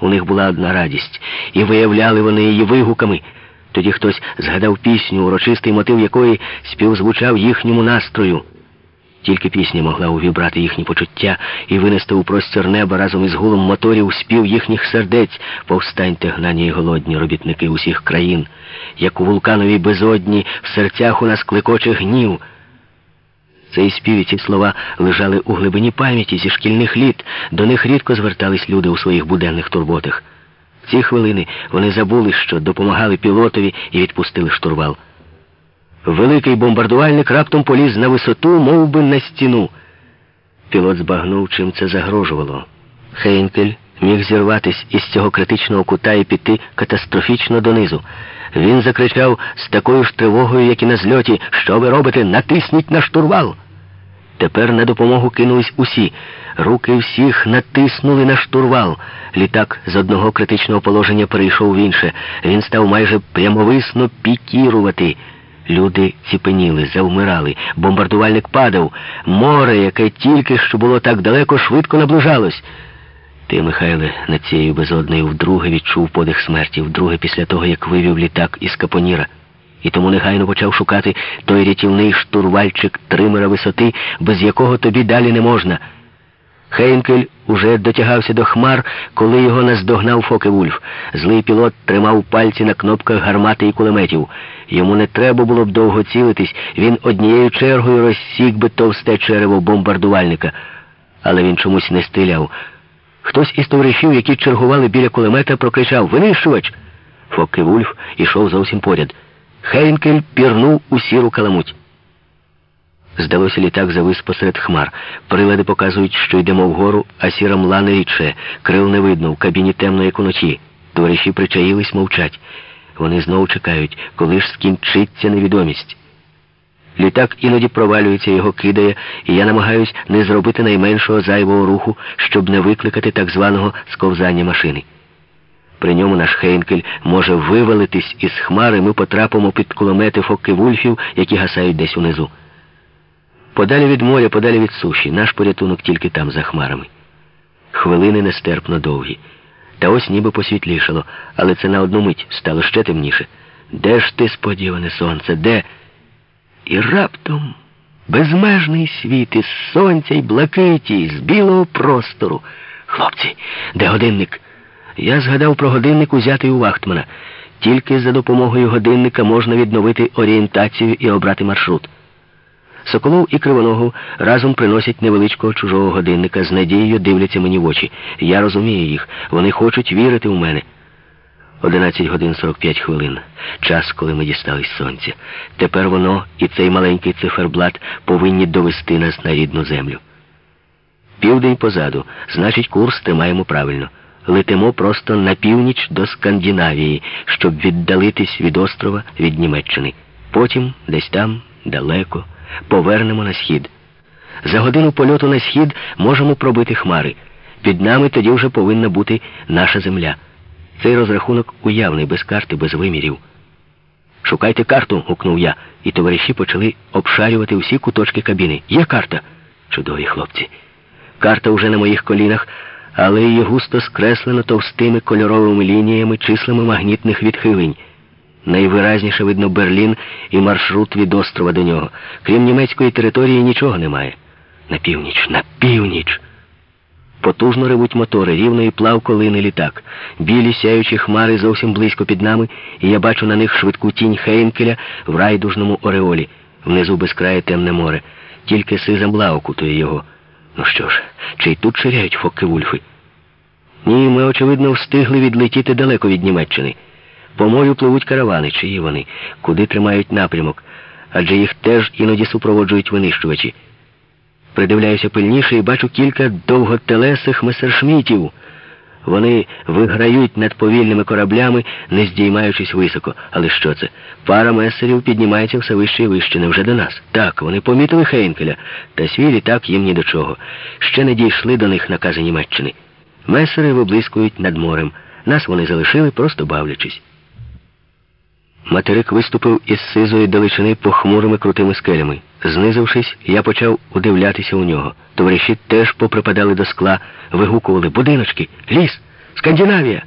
у них була одна радість, і виявляли вони її вигуками. Тоді хтось згадав пісню, урочистий мотив якої співзвучав їхньому настрою. Тільки пісня могла увібрати їхні почуття і винести у простір неба разом із гулом моторів спів їхніх сердець, повстаньте гнані й голодні робітники усіх країн, як у вулкановій безодні в серцях у нас клекоче гнів. Цей спів і ці слова лежали у глибині пам'яті зі шкільних літ, до них рідко звертались люди у своїх буденних турботах. В ці хвилини вони забули, що допомагали пілотові і відпустили штурвал. Великий бомбардувальник раптом поліз на висоту, мов би на стіну. Пілот збагнув, чим це загрожувало. Хейнкель міг зірватись із цього критичного кута і піти катастрофічно донизу. Він закричав з такою ж тривогою, як і на зльоті, що ви робите, натисніть на штурвал. Тепер на допомогу кинулись усі. Руки всіх натиснули на штурвал. Літак з одного критичного положення перейшов в інше. Він став майже прямовисно пікірувати. Люди ціпеніли, завмирали. Бомбардувальник падав. Море, яке тільки що було так далеко, швидко наближалось. Ти, Михайле, над цією безоднею вдруге відчув подих смерті, вдруге після того, як вивів літак із Капоніра. І тому негайно почав шукати той рятівний штурвальчик тримера висоти, без якого тобі далі не можна. Хейнкель уже дотягався до хмар, коли його наздогнав Фоке Вульф. Злий пілот тримав пальці на кнопках гармати і кулеметів. Йому не треба було б довго цілитись, він однією чергою розсік би товсте черево бомбардувальника. Але він чомусь не стріляв. Хтось із товаришів, які чергували біля кулемета, прокричав Винищувач! Фоке Вульф ішов зовсім поряд. Хейнкель пірнув у сіру каламуть. Здалося, літак завис посеред хмар. Прилади показують, що йдемо вгору, а сіра мла не рідше. Крил не видно, в кабіні темно, як уночі. Товариші причаїлись, мовчать. Вони знову чекають, коли ж скінчиться невідомість. Літак іноді провалюється, його кидає, і я намагаюсь не зробити найменшого зайвого руху, щоб не викликати так званого сковзання машини. При ньому наш Хейнкель може вивалитись із хмари, ми потрапимо під кулемети фокки вульфів, які гасають десь унизу. Подалі від моря, подалі від суші, наш порятунок тільки там, за хмарами. Хвилини нестерпно довгі. Та ось ніби посвітлішало, але це на одну мить стало ще темніше. Де ж ти, сподіване сонце, де? І раптом безмежний світ із сонця й блакиті, з білого простору. Хлопці, де годинник? Я згадав про годинник, узятий у Вахтмана. Тільки за допомогою годинника можна відновити орієнтацію і обрати маршрут. Соколов і Кривоногов разом приносять невеличкого чужого годинника, з надією дивляться мені в очі. Я розумію їх. Вони хочуть вірити в мене. 11 годин 45 хвилин. Час, коли ми дістались сонця. Тепер воно і цей маленький циферблат повинні довести нас на рідну землю. Південь позаду, значить, курс тримаємо правильно. Летимо просто на північ до Скандинавії, щоб віддалитись від острова від Німеччини. Потім, десь там, далеко, повернемо на схід. За годину польоту на схід можемо пробити хмари. Під нами тоді вже повинна бути наша земля. Цей розрахунок уявний, без карти, без вимірів. Шукайте карту, гукнув я, і товариші почали обшарювати всі куточки кабіни. Є карта. Чудові хлопці. Карта вже на моїх колінах, але її густо скреслено товстими кольоровими лініями, числами магнітних відхилень. Найвиразніше видно Берлін і маршрут від острова до нього. Крім німецької території нічого немає. На північ, на північ. Потужно ревуть мотори, рівно і плавко лине літак. Білі сяючі хмари зовсім близько під нами, і я бачу на них швидку тінь Хейнкеля в райдужному ореолі. Внизу безкрає темне море. Тільки сиза мла окутує його. Ну що ж, чи й тут ширяють фокки вульфи? Ні, ми, очевидно, встигли відлетіти далеко від Німеччини. По морю пливуть каравани, чиї вони, куди тримають напрямок, адже їх теж іноді супроводжують винищувачі. Придивляюся пильніше і бачу кілька довготелесих месершмітів. Вони виграють над повільними кораблями, не здіймаючись високо. Але що це? Пара месерів піднімається все вище і вище, невже до нас? Так, вони помітили Хейнкеля, та свій літак їм ні до чого. Ще не дійшли до них накази Німеччини. Месери виблискують над морем. Нас вони залишили, просто бавлячись. Материк виступив із сизої далечини похмурими крутими скелями. Знизившись, я почав удивлятися у нього. Товариші теж поприпадали до скла, вигукували будиночки, ліс, Скандинавія!